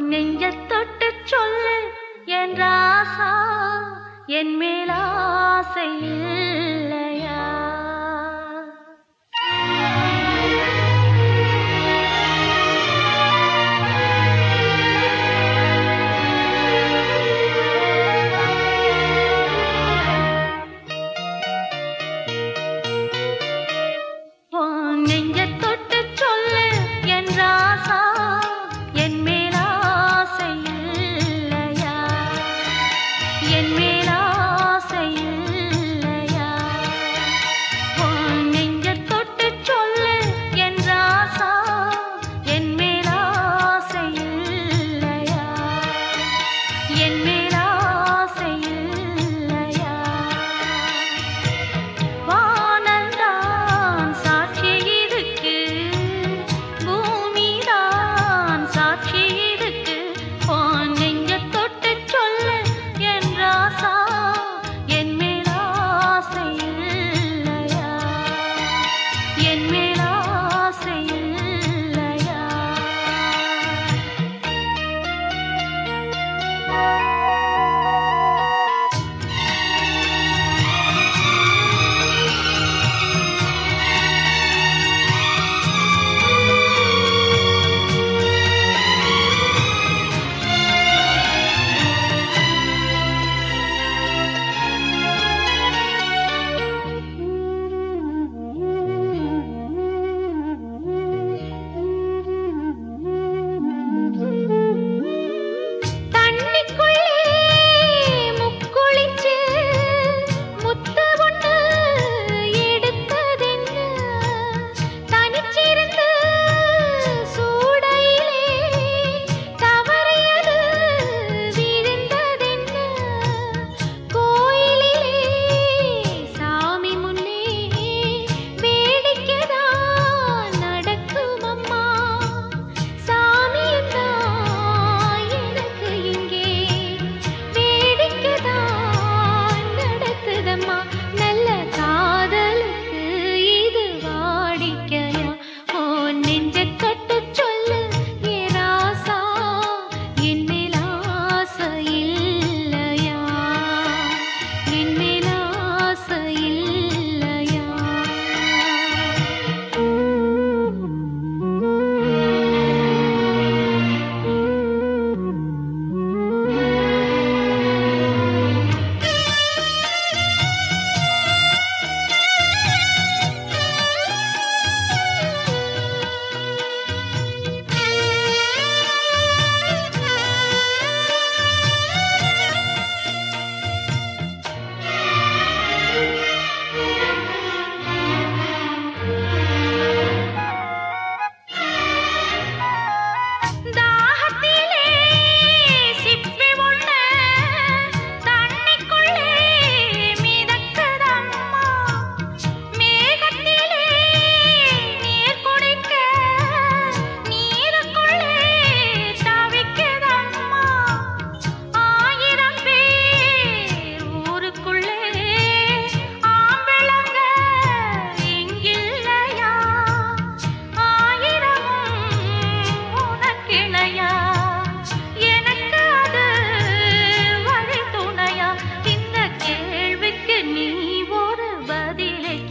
நெஞ்ச தொட்டு சொல்லு என் ராசா என் மேல் என்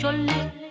chole.